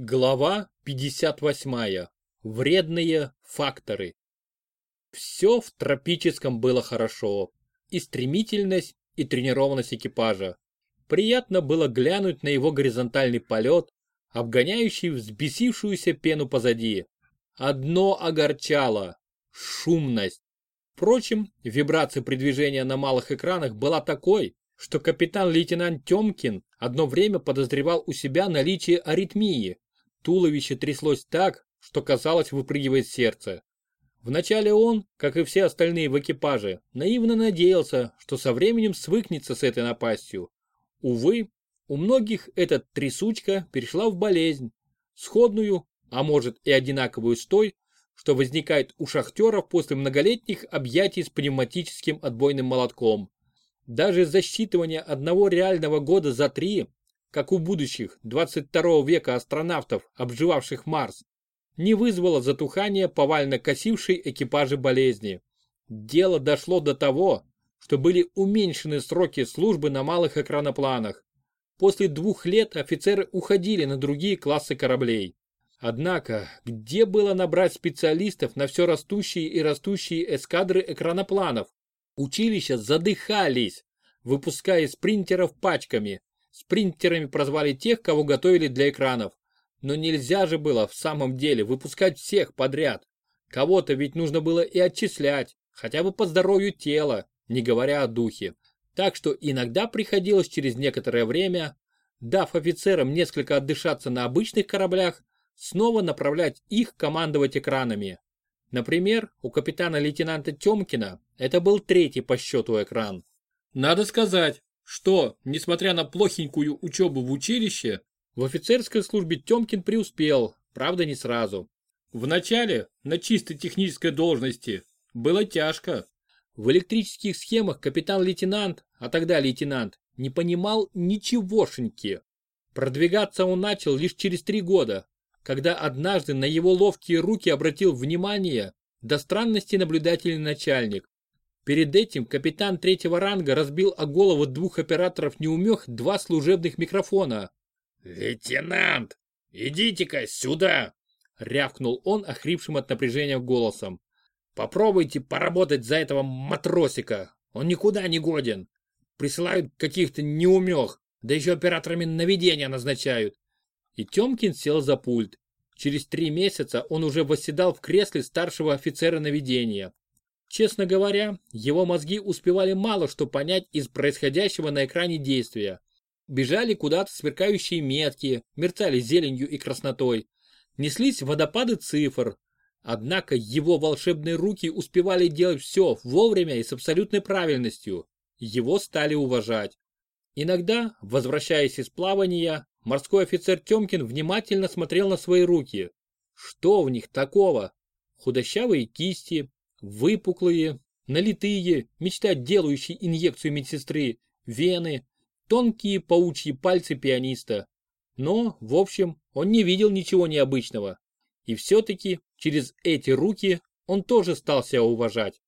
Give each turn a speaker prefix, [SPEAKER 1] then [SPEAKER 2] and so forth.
[SPEAKER 1] Глава 58. Вредные факторы. Все в тропическом было хорошо. И стремительность, и тренированность экипажа. Приятно было глянуть на его горизонтальный полет, обгоняющий взбесившуюся пену позади. Одно огорчало – шумность. Впрочем, вибрация при движении на малых экранах была такой, что капитан-лейтенант Тёмкин одно время подозревал у себя наличие аритмии. Туловище тряслось так, что казалось выпрыгивает сердце. Вначале он, как и все остальные в экипаже, наивно надеялся, что со временем свыкнется с этой напастью. Увы, у многих эта трясучка перешла в болезнь, сходную, а может и одинаковую с той, что возникает у шахтеров после многолетних объятий с пневматическим отбойным молотком. Даже засчитывание одного реального года за три, как у будущих 22 века астронавтов, обживавших Марс, не вызвало затухания повально косившей экипажи болезни. Дело дошло до того, что были уменьшены сроки службы на малых экранопланах. После двух лет офицеры уходили на другие классы кораблей. Однако, где было набрать специалистов на все растущие и растущие эскадры экранопланов? Училища задыхались, выпуская спринтеров пачками. Спринтерами прозвали тех, кого готовили для экранов. Но нельзя же было в самом деле выпускать всех подряд. Кого-то ведь нужно было и отчислять, хотя бы по здоровью тела, не говоря о духе. Так что иногда приходилось через некоторое время, дав офицерам несколько отдышаться на обычных кораблях, снова направлять их командовать экранами. Например, у капитана-лейтенанта Тёмкина это был третий по счету экран. Надо сказать, что, несмотря на плохенькую учебу в училище, в офицерской службе Тёмкин преуспел, правда не сразу. Вначале, на чистой технической должности, было тяжко. В электрических схемах капитан-лейтенант, а тогда лейтенант, не понимал ничегошеньки. Продвигаться он начал лишь через три года, когда однажды на его ловкие руки обратил внимание до странности наблюдательный начальник. Перед этим капитан третьего ранга разбил о голову двух операторов неумех два служебных микрофона.
[SPEAKER 2] «Лейтенант, идите-ка сюда!»
[SPEAKER 1] рявкнул он охрипшим от напряжения голосом. «Попробуйте поработать за этого матросика, он никуда не годен. Присылают каких-то неумех, да еще операторами наведения назначают и Тёмкин сел за пульт. Через три месяца он уже восседал в кресле старшего офицера наведения. Честно говоря, его мозги успевали мало что понять из происходящего на экране действия. Бежали куда-то сверкающие метки, мерцали зеленью и краснотой. Неслись водопады цифр. Однако его волшебные руки успевали делать все вовремя и с абсолютной правильностью. Его стали уважать. Иногда, возвращаясь из плавания, Морской офицер Тёмкин внимательно смотрел на свои руки. Что в них такого? Худощавые кисти, выпуклые, налитые, мечта делающей инъекцию медсестры, вены, тонкие паучьи пальцы пианиста. Но, в общем, он не видел ничего необычного. И все-таки через эти руки он тоже стал себя уважать.